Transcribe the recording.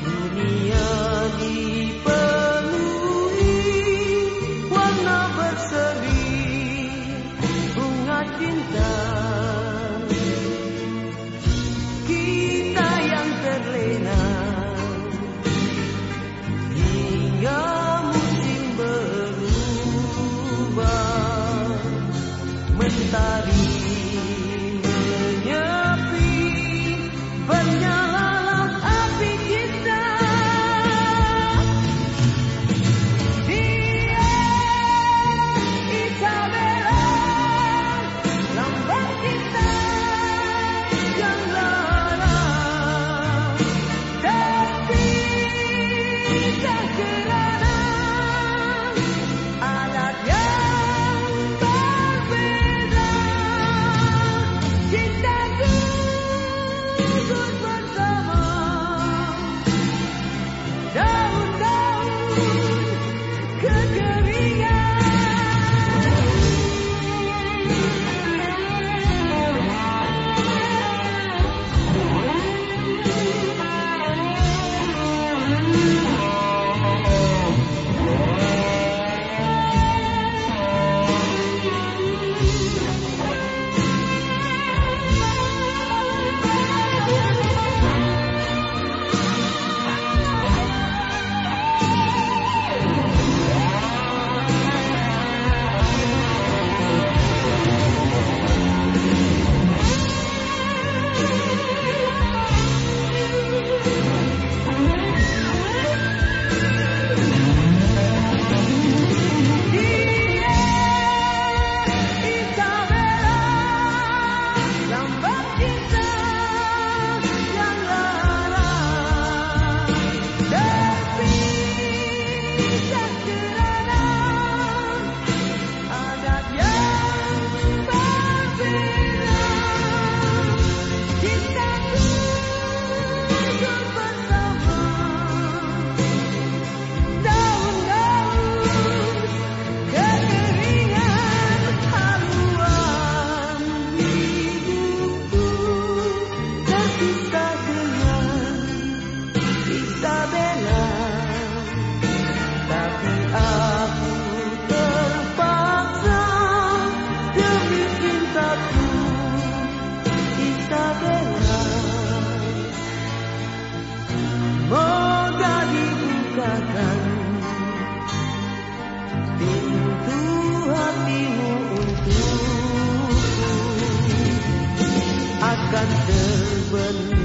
dunia dipenuhi warna berseri bunga cinta. Kita yang terlena hingga musim berubah. Mentari 的吻